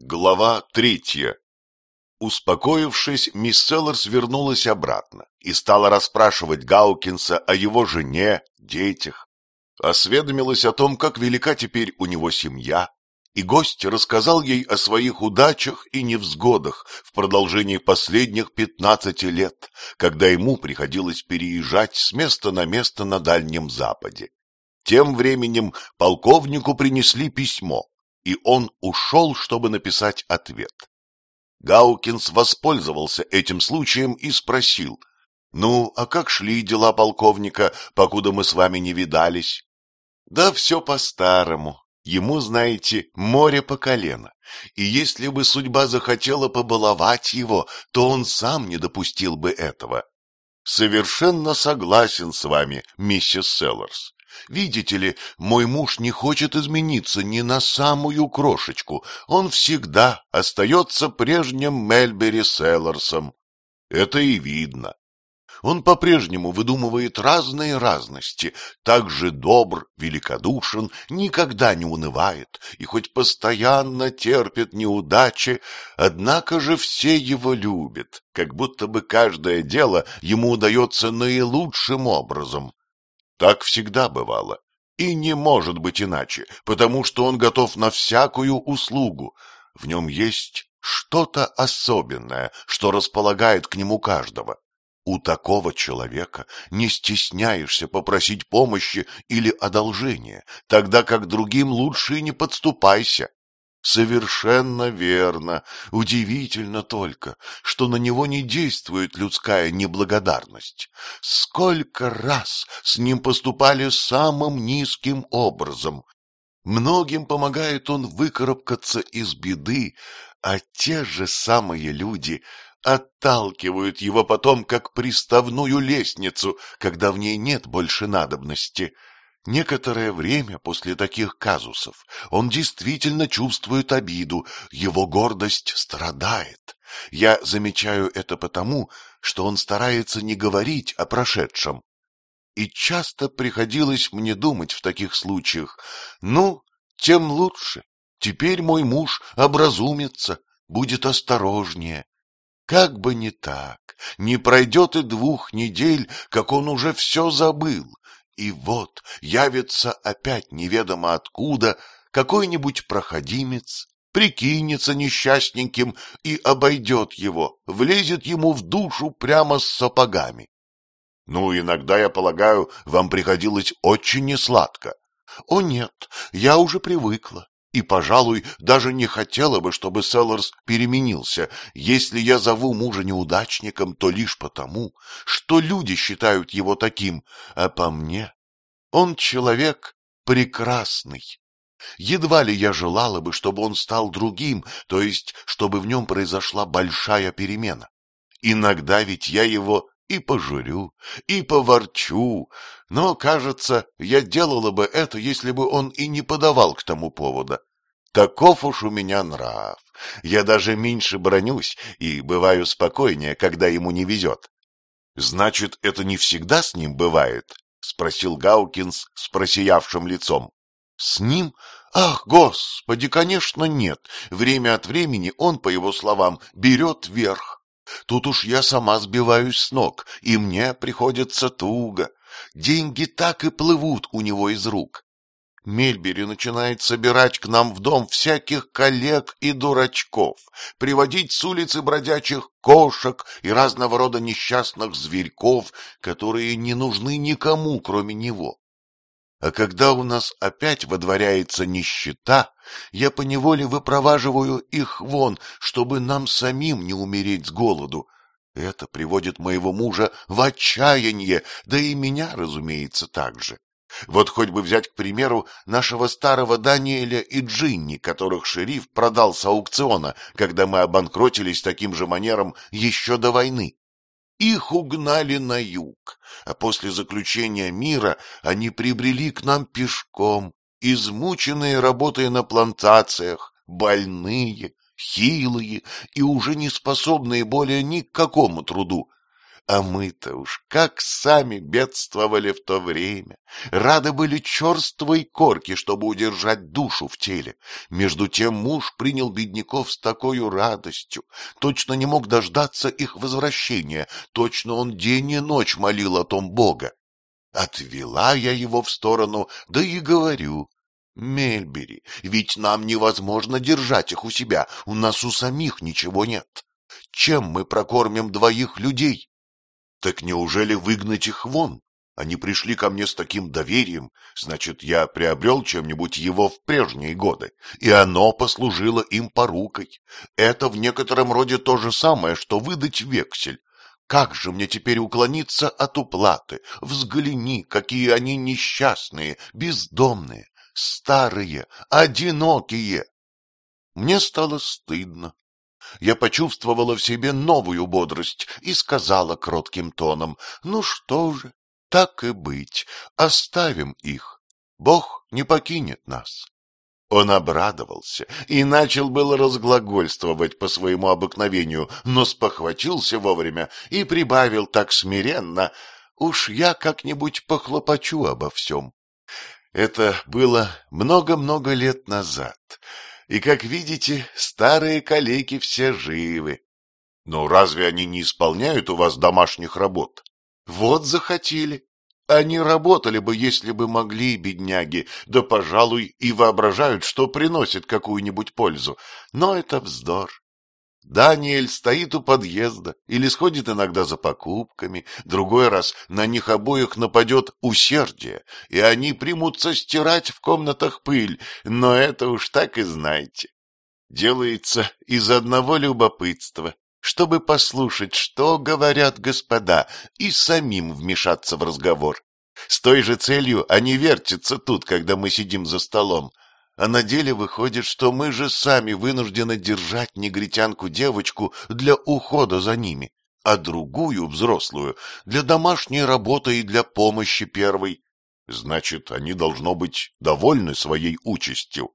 Глава третья Успокоившись, мисс Селлерс вернулась обратно и стала расспрашивать Гаукинса о его жене, детях. Осведомилась о том, как велика теперь у него семья, и гость рассказал ей о своих удачах и невзгодах в продолжении последних пятнадцати лет, когда ему приходилось переезжать с места на место на Дальнем Западе. Тем временем полковнику принесли письмо, и он ушел, чтобы написать ответ. Гаукинс воспользовался этим случаем и спросил, «Ну, а как шли дела полковника, покуда мы с вами не видались?» «Да все по-старому. Ему, знаете, море по колено. И если бы судьба захотела побаловать его, то он сам не допустил бы этого». «Совершенно согласен с вами, миссис Селлерс. Видите ли, мой муж не хочет измениться ни на самую крошечку. Он всегда остается прежним Мельбери Селларсом. Это и видно. Он по-прежнему выдумывает разные разности, так же добр, великодушен, никогда не унывает и хоть постоянно терпит неудачи, однако же все его любят, как будто бы каждое дело ему удается наилучшим образом. Так всегда бывало. И не может быть иначе, потому что он готов на всякую услугу. В нем есть что-то особенное, что располагает к нему каждого. У такого человека не стесняешься попросить помощи или одолжения, тогда как другим лучше и не подступайся. Совершенно верно. Удивительно только, что на него не действует людская неблагодарность. Сколько раз с ним поступали самым низким образом. Многим помогает он выкарабкаться из беды, а те же самые люди отталкивают его потом как приставную лестницу, когда в ней нет больше надобности. Некоторое время после таких казусов он действительно чувствует обиду, его гордость страдает. Я замечаю это потому, что он старается не говорить о прошедшем. И часто приходилось мне думать в таких случаях, ну, тем лучше, теперь мой муж образумится, будет осторожнее. Как бы не так, не пройдет и двух недель, как он уже все забыл, и вот явится опять неведомо откуда какой-нибудь проходимец, прикинется несчастненьким и обойдет его, влезет ему в душу прямо с сапогами. Ну, иногда, я полагаю, вам приходилось очень несладко. О нет, я уже привыкла. И, пожалуй, даже не хотела бы, чтобы Селларс переменился. Если я зову мужа неудачником, то лишь потому, что люди считают его таким, а по мне он человек прекрасный. Едва ли я желала бы, чтобы он стал другим, то есть, чтобы в нем произошла большая перемена. Иногда ведь я его и пожурю, и поворчу, но, кажется, я делала бы это, если бы он и не подавал к тому повода. Таков уж у меня нрав. Я даже меньше бронюсь и бываю спокойнее, когда ему не везет. Значит, это не всегда с ним бывает? — спросил Гаукинс с просиявшим лицом. — С ним? Ах, господи, конечно, нет. Время от времени он, по его словам, берет верх. Тут уж я сама сбиваюсь с ног, и мне приходится туго. Деньги так и плывут у него из рук. Мельбери начинает собирать к нам в дом всяких коллег и дурачков, приводить с улицы бродячих кошек и разного рода несчастных зверьков, которые не нужны никому, кроме него. А когда у нас опять водворяется нищета, я поневоле выпроваживаю их вон, чтобы нам самим не умереть с голоду. Это приводит моего мужа в отчаяние, да и меня, разумеется, так же. Вот хоть бы взять, к примеру, нашего старого Даниэля и Джинни, которых шериф продал с аукциона, когда мы обанкротились таким же манером еще до войны. Их угнали на юг, а после заключения мира они прибрели к нам пешком, измученные работой на плантациях, больные, хилые и уже не способные более ни к какому труду. А мы-то уж как сами бедствовали в то время. Рады были черствой корки, чтобы удержать душу в теле. Между тем муж принял бедняков с такой радостью. Точно не мог дождаться их возвращения. Точно он день и ночь молил о том Бога. Отвела я его в сторону, да и говорю. Мельбери, ведь нам невозможно держать их у себя, у нас у самих ничего нет. Чем мы прокормим двоих людей? Так неужели выгнать их вон? Они пришли ко мне с таким доверием, значит, я приобрел чем-нибудь его в прежние годы, и оно послужило им порукой. Это в некотором роде то же самое, что выдать вексель. Как же мне теперь уклониться от уплаты? Взгляни, какие они несчастные, бездомные, старые, одинокие. Мне стало стыдно я почувствовала в себе новую бодрость и сказала кротким тоном, «Ну что же, так и быть, оставим их, Бог не покинет нас». Он обрадовался и начал было разглагольствовать по своему обыкновению, но спохватился вовремя и прибавил так смиренно, «Уж я как-нибудь похлопочу обо всем». Это было много-много лет назад, и, как видите, старые калеки все живы. Но разве они не исполняют у вас домашних работ? Вот захотели. Они работали бы, если бы могли, бедняги, да, пожалуй, и воображают, что приносит какую-нибудь пользу. Но это вздор. Даниэль стоит у подъезда или сходит иногда за покупками, другой раз на них обоих нападет усердие, и они примутся стирать в комнатах пыль, но это уж так и знаете. Делается из одного любопытства, чтобы послушать, что говорят господа, и самим вмешаться в разговор. С той же целью они вертятся тут, когда мы сидим за столом, а на деле выходит, что мы же сами вынуждены держать негритянку-девочку для ухода за ними, а другую, взрослую, для домашней работы и для помощи первой. Значит, они должно быть довольны своей участью.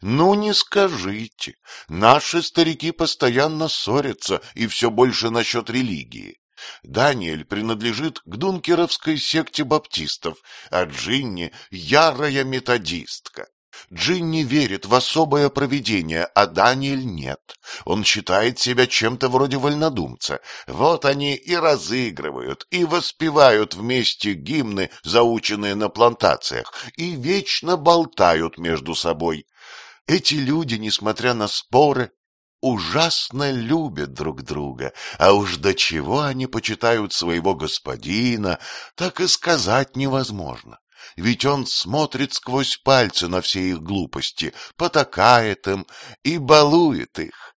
Ну, не скажите. Наши старики постоянно ссорятся, и все больше насчет религии. Даниэль принадлежит к дункеровской секте баптистов, а Джинни — ярая методистка. Джинни верит в особое провидение, а Даниэль нет. Он считает себя чем-то вроде вольнодумца. Вот они и разыгрывают, и воспевают вместе гимны, заученные на плантациях, и вечно болтают между собой. Эти люди, несмотря на споры, ужасно любят друг друга, а уж до чего они почитают своего господина, так и сказать невозможно ведь он смотрит сквозь пальцы на все их глупости, потакает им и балует их.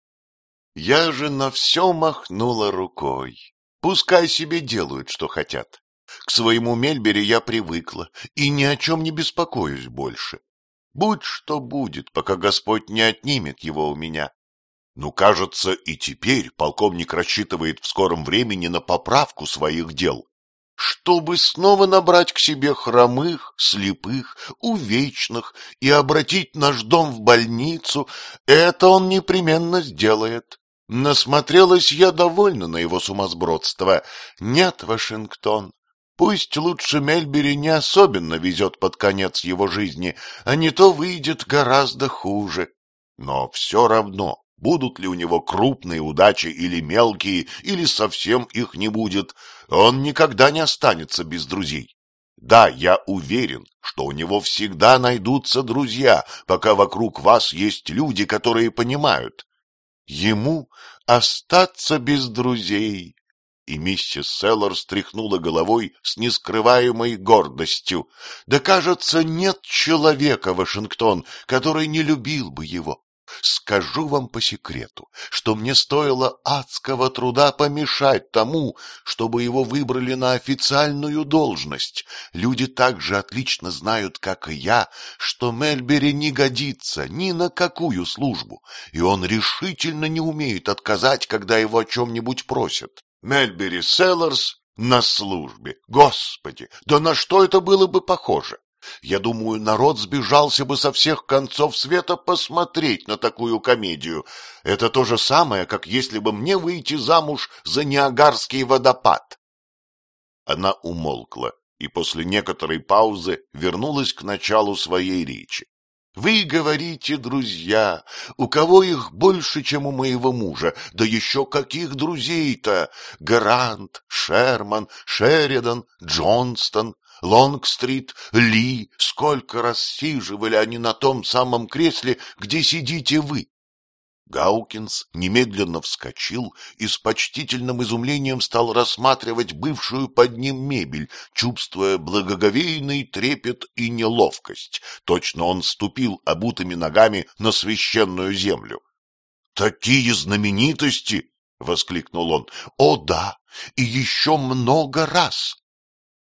Я же на все махнула рукой. Пускай себе делают, что хотят. К своему Мельбере я привыкла и ни о чем не беспокоюсь больше. Будь что будет, пока Господь не отнимет его у меня. Ну, кажется, и теперь полковник рассчитывает в скором времени на поправку своих дел чтобы снова набрать к себе хромых, слепых, увечных и обратить наш дом в больницу, это он непременно сделает. Насмотрелась я довольно на его сумасбродство. Нет, Вашингтон, пусть лучше Мельбери не особенно везет под конец его жизни, а не то выйдет гораздо хуже. Но все равно Будут ли у него крупные удачи или мелкие, или совсем их не будет, он никогда не останется без друзей. Да, я уверен, что у него всегда найдутся друзья, пока вокруг вас есть люди, которые понимают. Ему остаться без друзей. И миссис Селлар стряхнула головой с нескрываемой гордостью. Да, кажется, нет человека, Вашингтон, который не любил бы его. Скажу вам по секрету, что мне стоило адского труда помешать тому, чтобы его выбрали на официальную должность. Люди так же отлично знают, как и я, что Мельбери не годится ни на какую службу, и он решительно не умеет отказать, когда его о чем-нибудь просят. Мельбери Селларс на службе. Господи, да на что это было бы похоже? Я думаю, народ сбежался бы со всех концов света посмотреть на такую комедию. Это то же самое, как если бы мне выйти замуж за Ниагарский водопад. Она умолкла и после некоторой паузы вернулась к началу своей речи. Вы говорите, друзья, у кого их больше, чем у моего мужа, да еще каких друзей-то? Грант, Шерман, Шеридан, Джонстон, Лонгстрит, Ли, сколько раз сиживали они на том самом кресле, где сидите вы. Гаукинс немедленно вскочил и с почтительным изумлением стал рассматривать бывшую под ним мебель, чувствуя благоговейный трепет и неловкость. Точно он ступил обутыми ногами на священную землю. — Такие знаменитости! — воскликнул он. — О да, и еще много раз!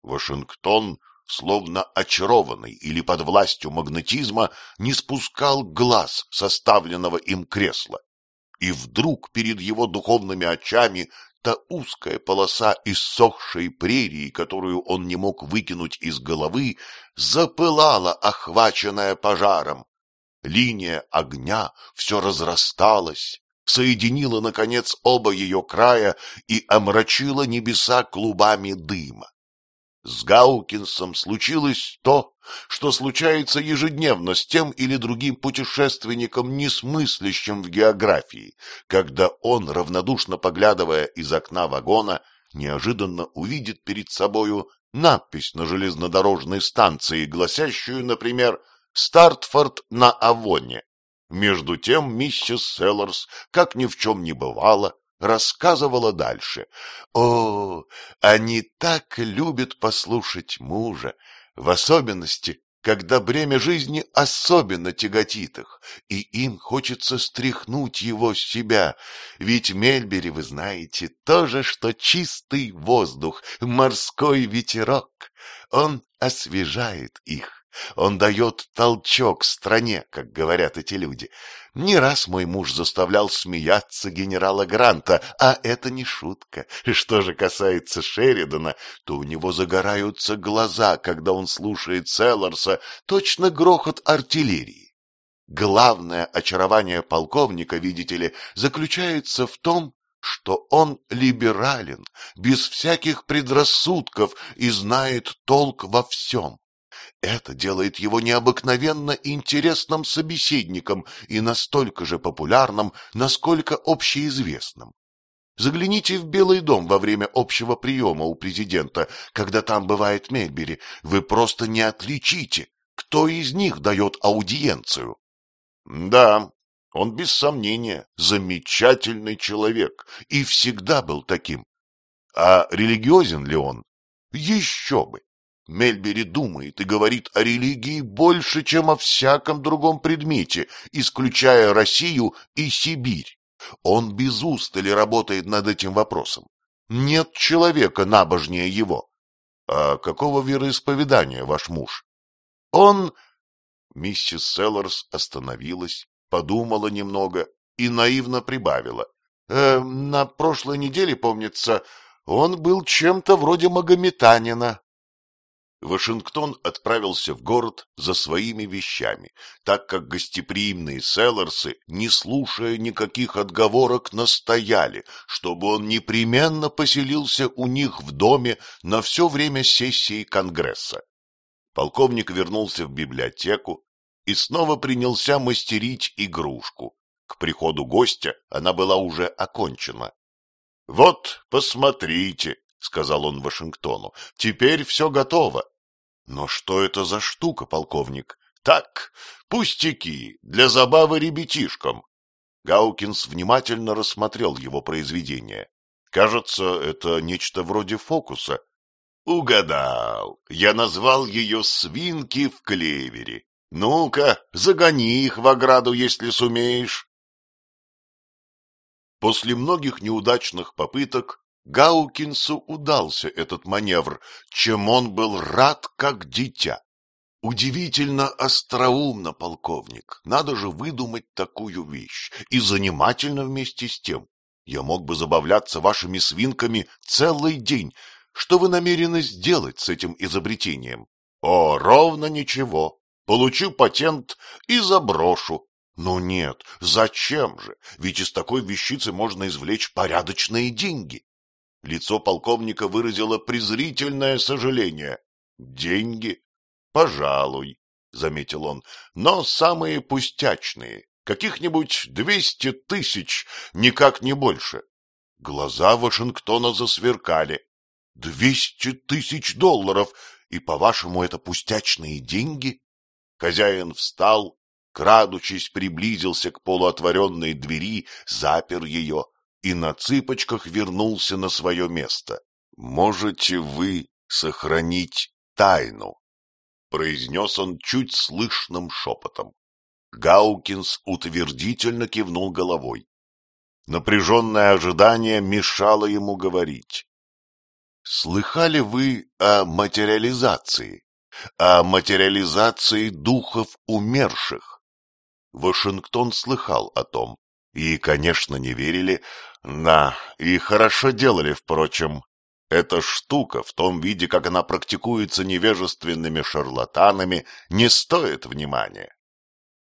Вашингтон словно очарованный или под властью магнетизма, не спускал глаз составленного им кресла. И вдруг перед его духовными очами та узкая полоса иссохшей прерии, которую он не мог выкинуть из головы, запылала, охваченная пожаром. Линия огня все разрасталась, соединила, наконец, оба ее края и омрачила небеса клубами дыма. С Гаукинсом случилось то, что случается ежедневно с тем или другим путешественником, несмыслящим в географии, когда он, равнодушно поглядывая из окна вагона, неожиданно увидит перед собою надпись на железнодорожной станции, гласящую, например, «Стартфорд на Авоне». Между тем миссис Селлорс, как ни в чем не бывало, рассказывала дальше. О, они так любят послушать мужа, в особенности, когда бремя жизни особенно тяготит их, и им хочется стряхнуть его с себя, ведь Мельбери, вы знаете, то же, что чистый воздух, морской ветерок, он освежает их. Он дает толчок стране, как говорят эти люди. Не раз мой муж заставлял смеяться генерала Гранта, а это не шутка. Что же касается Шеридана, то у него загораются глаза, когда он слушает Селларса, точно грохот артиллерии. Главное очарование полковника, видите ли, заключается в том, что он либерален, без всяких предрассудков и знает толк во всем. Это делает его необыкновенно интересным собеседником и настолько же популярным, насколько общеизвестным. Загляните в Белый дом во время общего приема у президента, когда там бывает Мельбери. Вы просто не отличите, кто из них дает аудиенцию. Да, он без сомнения замечательный человек и всегда был таким. А религиозен ли он? Еще бы! Мельбери думает и говорит о религии больше, чем о всяком другом предмете, исключая Россию и Сибирь. Он без устали работает над этим вопросом. Нет человека набожнее его. А какого вероисповедания ваш муж? Он... Миссис Селлорс остановилась, подумала немного и наивно прибавила. Э, на прошлой неделе, помнится, он был чем-то вроде магометанина. Вашингтон отправился в город за своими вещами, так как гостеприимные селлерсы, не слушая никаких отговорок, настояли, чтобы он непременно поселился у них в доме на все время сессии Конгресса. Полковник вернулся в библиотеку и снова принялся мастерить игрушку. К приходу гостя она была уже окончена. — Вот, посмотрите, — сказал он Вашингтону. — Теперь все готово. — Но что это за штука, полковник? — Так, пустяки, для забавы ребятишкам. Гаукинс внимательно рассмотрел его произведение. Кажется, это нечто вроде фокуса. — Угадал. Я назвал ее «Свинки в клевере». Ну-ка, загони их в ограду, если сумеешь. После многих неудачных попыток Гаукинсу удался этот маневр, чем он был рад как дитя. Удивительно остроумно, полковник. Надо же выдумать такую вещь. И занимательно вместе с тем. Я мог бы забавляться вашими свинками целый день. Что вы намерены сделать с этим изобретением? О, ровно ничего. Получу патент и заброшу. Ну нет, зачем же? Ведь из такой вещицы можно извлечь порядочные деньги. Лицо полковника выразило презрительное сожаление. «Деньги? Пожалуй», — заметил он, — «но самые пустячные, каких-нибудь двести тысяч, никак не больше». Глаза Вашингтона засверкали. «Двести тысяч долларов! И, по-вашему, это пустячные деньги?» Хозяин встал, крадучись, приблизился к полуотворенной двери, запер ее и на цыпочках вернулся на свое место. «Можете вы сохранить тайну?» — произнес он чуть слышным шепотом. Гаукинс утвердительно кивнул головой. Напряженное ожидание мешало ему говорить. «Слыхали вы о материализации? О материализации духов умерших?» Вашингтон слыхал о том. И, конечно, не верили. Да, и хорошо делали, впрочем. Эта штука, в том виде, как она практикуется невежественными шарлатанами, не стоит внимания.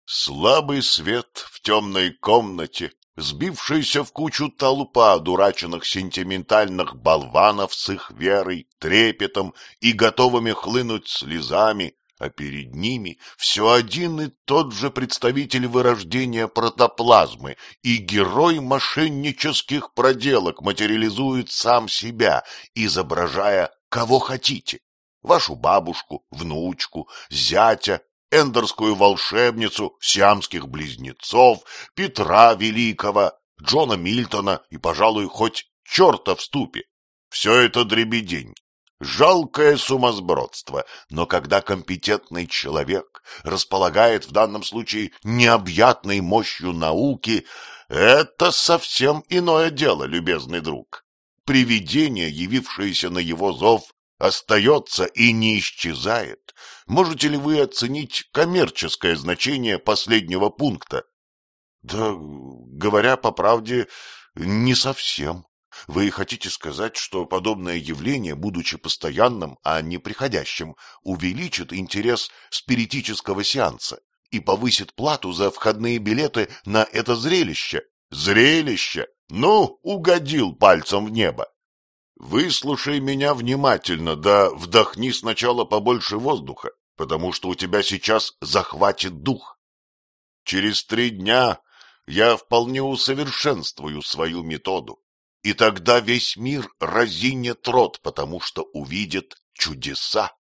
Слабый свет в темной комнате, сбившаяся в кучу толпа одураченных сентиментальных болванов с их верой, трепетом и готовыми хлынуть слезами, а перед ними все один и тот же представитель вырождения протоплазмы, и герой мошеннических проделок материализует сам себя, изображая кого хотите. Вашу бабушку, внучку, зятя, эндерскую волшебницу, сиамских близнецов, Петра Великого, Джона Мильтона и, пожалуй, хоть черта в ступе. Все это дребедень, Жалкое сумасбродство, но когда компетентный человек располагает в данном случае необъятной мощью науки, это совсем иное дело, любезный друг. Привидение, явившееся на его зов, остается и не исчезает. Можете ли вы оценить коммерческое значение последнего пункта? Да, говоря по правде, не совсем. Вы хотите сказать, что подобное явление, будучи постоянным, а не приходящим, увеличит интерес спиритического сеанса и повысит плату за входные билеты на это зрелище? Зрелище! Ну, угодил пальцем в небо. Выслушай меня внимательно, да вдохни сначала побольше воздуха, потому что у тебя сейчас захватит дух. Через три дня я вполне усовершенствую свою методу и тогда весь мир разинет рот, потому что увидит чудеса.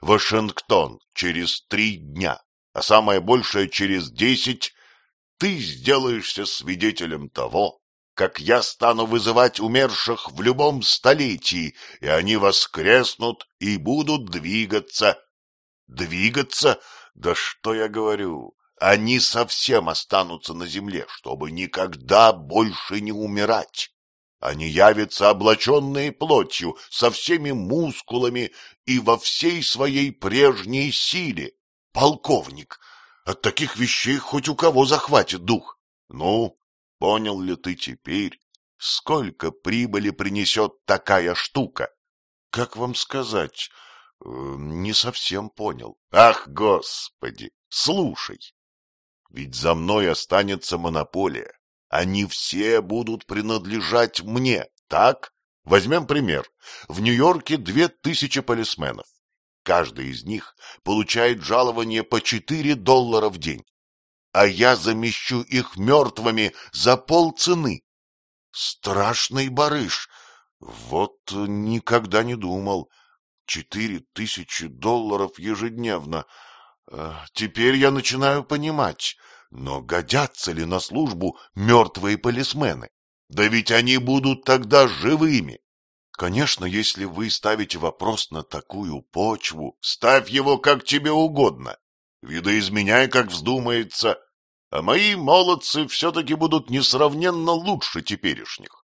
Вашингтон через три дня, а самое большее через десять, ты сделаешься свидетелем того, как я стану вызывать умерших в любом столетии, и они воскреснут и будут двигаться. Двигаться? Да что я говорю? Они совсем останутся на земле, чтобы никогда больше не умирать. Они явятся облаченные плотью, со всеми мускулами и во всей своей прежней силе. Полковник, от таких вещей хоть у кого захватит дух. Ну, понял ли ты теперь, сколько прибыли принесет такая штука? Как вам сказать, э, не совсем понял. Ах, господи, слушай, ведь за мной останется монополия. Они все будут принадлежать мне, так? Возьмем пример. В Нью-Йорке две тысячи полисменов. Каждый из них получает жалование по четыре доллара в день. А я замещу их мертвыми за полцены. Страшный барыш. Вот никогда не думал. Четыре тысячи долларов ежедневно. Э, теперь я начинаю понимать. Но годятся ли на службу мертвые полисмены? Да ведь они будут тогда живыми. Конечно, если вы ставите вопрос на такую почву, ставь его как тебе угодно. Видоизменяй, как вздумается. А мои молодцы все-таки будут несравненно лучше теперешних.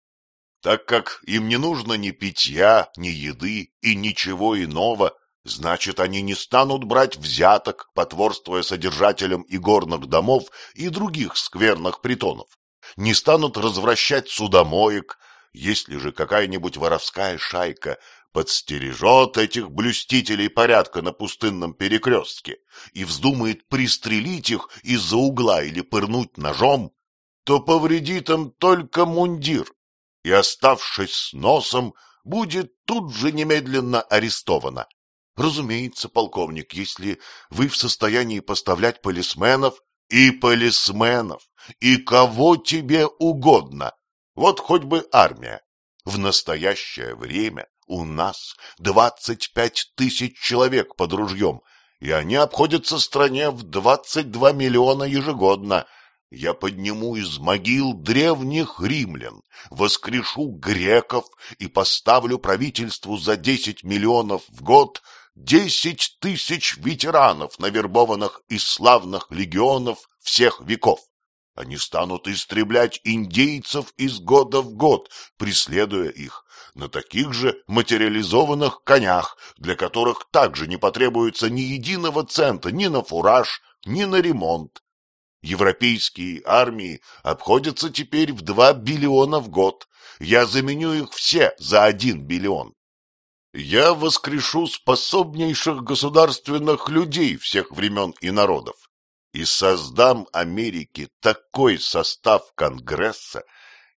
Так как им не нужно ни питья, ни еды и ничего иного, Значит, они не станут брать взяток, потворствуя содержателям игорных домов и других скверных притонов. Не станут развращать судомоек, если же какая-нибудь воровская шайка подстережет этих блюстителей порядка на пустынном перекрестке и вздумает пристрелить их из-за угла или пырнуть ножом, то повредит им только мундир, и, оставшись с носом, будет тут же немедленно арестована. Разумеется, полковник, если вы в состоянии поставлять полисменов и полисменов, и кого тебе угодно, вот хоть бы армия. В настоящее время у нас двадцать пять тысяч человек под ружьем, и они обходятся стране в двадцать два миллиона ежегодно. Я подниму из могил древних римлян, воскрешу греков и поставлю правительству за десять миллионов в год десять тысяч ветеранов, навербованных из славных легионов всех веков. Они станут истреблять индейцев из года в год, преследуя их на таких же материализованных конях, для которых также не потребуется ни единого цента ни на фураж, ни на ремонт. Европейские армии обходятся теперь в два биллиона в год. Я заменю их все за один биллион. Я воскрешу способнейших государственных людей всех времен и народов и создам Америке такой состав Конгресса,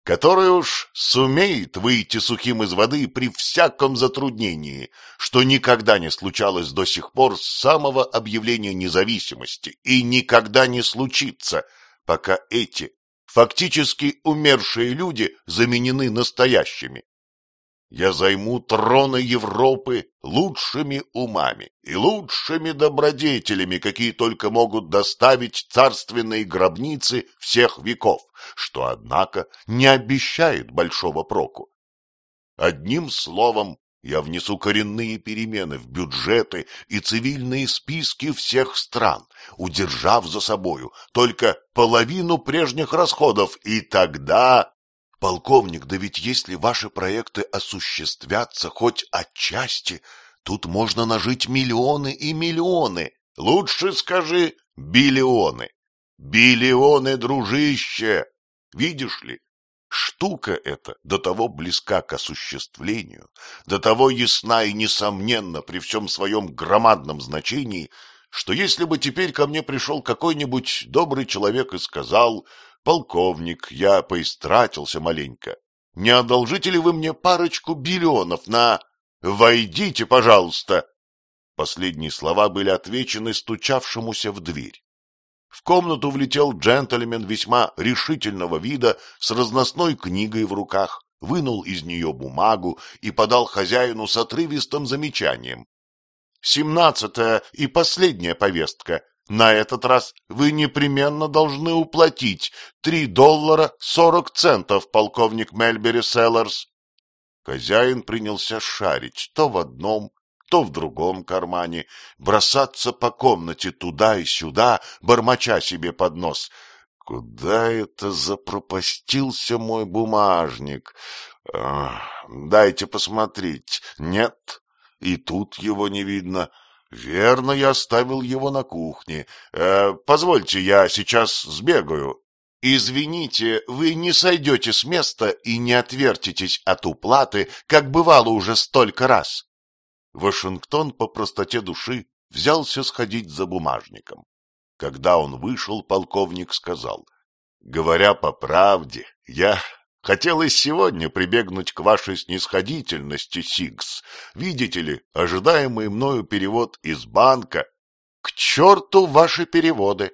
который уж сумеет выйти сухим из воды при всяком затруднении, что никогда не случалось до сих пор с самого объявления независимости и никогда не случится, пока эти фактически умершие люди заменены настоящими я займу троны Европы лучшими умами и лучшими добродетелями, какие только могут доставить царственные гробницы всех веков, что, однако, не обещает большого проку. Одним словом, я внесу коренные перемены в бюджеты и цивильные списки всех стран, удержав за собою только половину прежних расходов, и тогда Полковник, да ведь если ваши проекты осуществятся хоть отчасти, тут можно нажить миллионы и миллионы. Лучше скажи биллионы. Биллионы, дружище! Видишь ли, штука эта до того близка к осуществлению, до того ясна и несомненно при всем своем громадном значении, что если бы теперь ко мне пришел какой-нибудь добрый человек и сказал полковник, я поистратился маленько. Не одолжите ли вы мне парочку биллионов на... Войдите, пожалуйста!» Последние слова были отвечены стучавшемуся в дверь. В комнату влетел джентльмен весьма решительного вида с разносной книгой в руках, вынул из нее бумагу и подал хозяину с отрывистым замечанием. «Семнадцатая и последняя повестка. На этот раз вы непременно должны уплатить три доллара сорок центов, полковник Мельбери Селлерс. Хозяин принялся шарить то в одном, то в другом кармане, бросаться по комнате туда и сюда, бормоча себе под нос. Куда это запропастился мой бумажник? дайте посмотреть. Нет, и тут его не видно. Верно, я оставил его на кухне. Э, позвольте, я сейчас сбегаю. Извините, вы не сойдете с места и не отвертитесь от уплаты, как бывало уже столько раз. Вашингтон по простоте души взялся сходить за бумажником. Когда он вышел, полковник сказал, «Говоря по правде, я Хотел и сегодня прибегнуть к вашей снисходительности, Сикс. Видите ли, ожидаемый мною перевод из банка. К черту ваши переводы!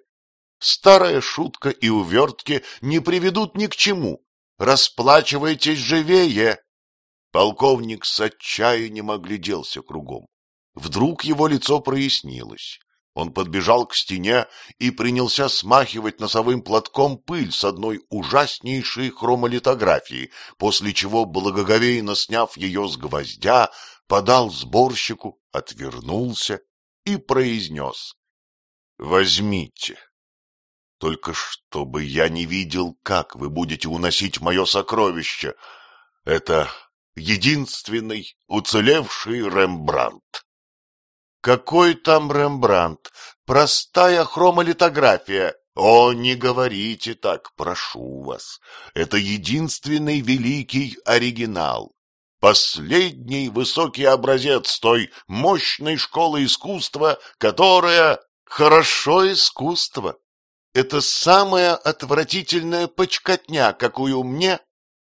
Старая шутка и увертки не приведут ни к чему. Расплачивайтесь живее!» Полковник с отчаянием огляделся кругом. Вдруг его лицо прояснилось. Он подбежал к стене и принялся смахивать носовым платком пыль с одной ужаснейшей хромолитографии, после чего, благоговейно сняв ее с гвоздя, подал сборщику, отвернулся и произнес. — Возьмите. Только чтобы я не видел, как вы будете уносить мое сокровище. Это единственный уцелевший Рембрандт. Какой там Рембрандт? Простая хромолитография. О, не говорите так, прошу вас. Это единственный великий оригинал. Последний высокий образец той мощной школы искусства, которая... Хорошо искусство. Это самая отвратительная почкотня, какую мне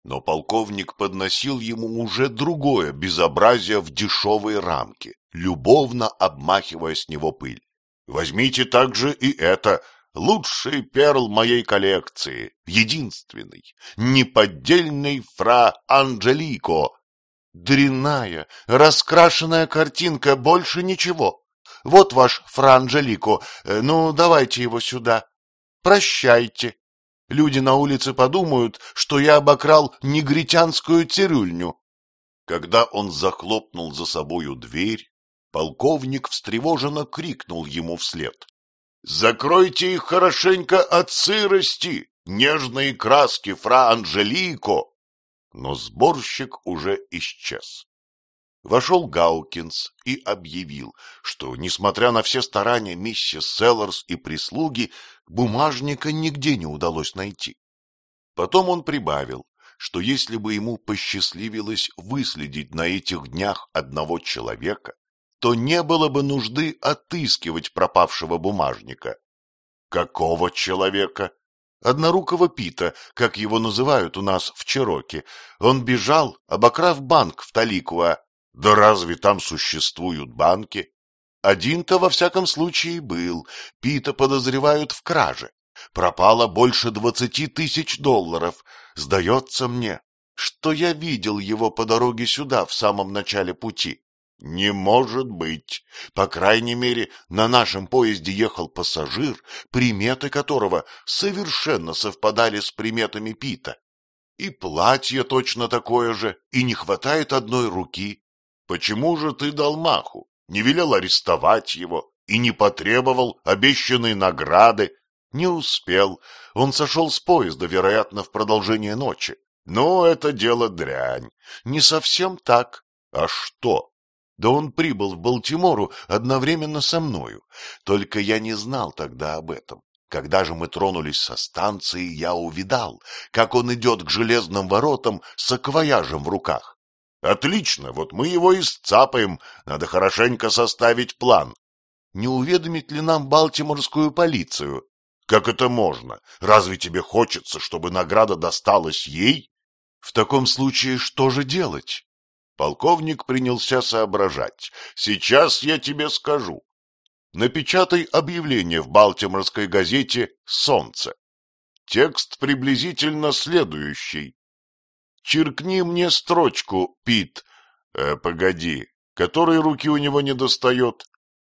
Но полковник подносил ему уже другое безобразие в дешевой рамке, любовно обмахивая с него пыль. Возьмите также и это, лучший перл моей коллекции, единственный, неподдельный фра Анджелико. Дрянная, раскрашенная картинка, больше ничего. Вот ваш фра Анджелико, э, ну, давайте его сюда. Прощайте. Люди на улице подумают, что я обокрал негритянскую цирюльню. Когда он захлопнул за собою дверь, полковник встревоженно крикнул ему вслед. — Закройте их хорошенько от сырости, нежные краски фра Анжелико! Но сборщик уже исчез. Вошел Гаукинс и объявил, что, несмотря на все старания миссис Селларс и прислуги, бумажника нигде не удалось найти. Потом он прибавил, что если бы ему посчастливилось выследить на этих днях одного человека, то не было бы нужды отыскивать пропавшего бумажника. Какого человека? Однорукого Пита, как его называют у нас в Чироке. Он бежал, обокрав банк в Таликуа, да разве там существуют банки? Один-то во всяком случае был. Пита подозревают в краже. Пропало больше двадцати тысяч долларов. Сдается мне, что я видел его по дороге сюда в самом начале пути. Не может быть. По крайней мере, на нашем поезде ехал пассажир, приметы которого совершенно совпадали с приметами Пита. И платье точно такое же, и не хватает одной руки. Почему же ты дал маху, не велел арестовать его и не потребовал обещанной награды? Не успел. Он сошел с поезда, вероятно, в продолжение ночи. Но это дело дрянь. Не совсем так. А что? Да он прибыл в Балтимору одновременно со мною. Только я не знал тогда об этом. Когда же мы тронулись со станции, я увидал, как он идет к железным воротам с акваяжем в руках. Отлично, вот мы его и сцапаем, надо хорошенько составить план. Не уведомить ли нам Балтиморскую полицию? Как это можно? Разве тебе хочется, чтобы награда досталась ей? В таком случае что же делать? Полковник принялся соображать. Сейчас я тебе скажу. Напечатай объявление в Балтиморской газете «Солнце». Текст приблизительно следующий. Черкни мне строчку, Пит. Э, погоди, которой руки у него не достает?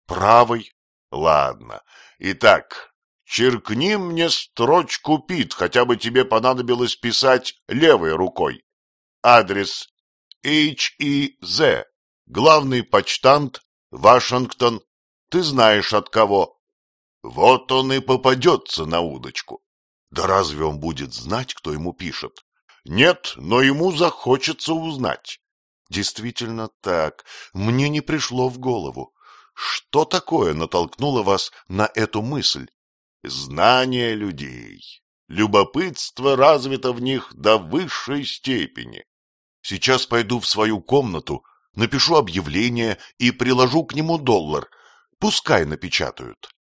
Правой. Ладно. Итак, черкни мне строчку, Пит, хотя бы тебе понадобилось писать левой рукой. Адрес H.E.Z. Главный почтант, Вашингтон. Ты знаешь от кого. Вот он и попадется на удочку. Да разве он будет знать, кто ему пишет? Нет, но ему захочется узнать. Действительно так. Мне не пришло в голову. Что такое натолкнуло вас на эту мысль? Знание людей. Любопытство развито в них до высшей степени. Сейчас пойду в свою комнату, напишу объявление и приложу к нему доллар. Пускай напечатают.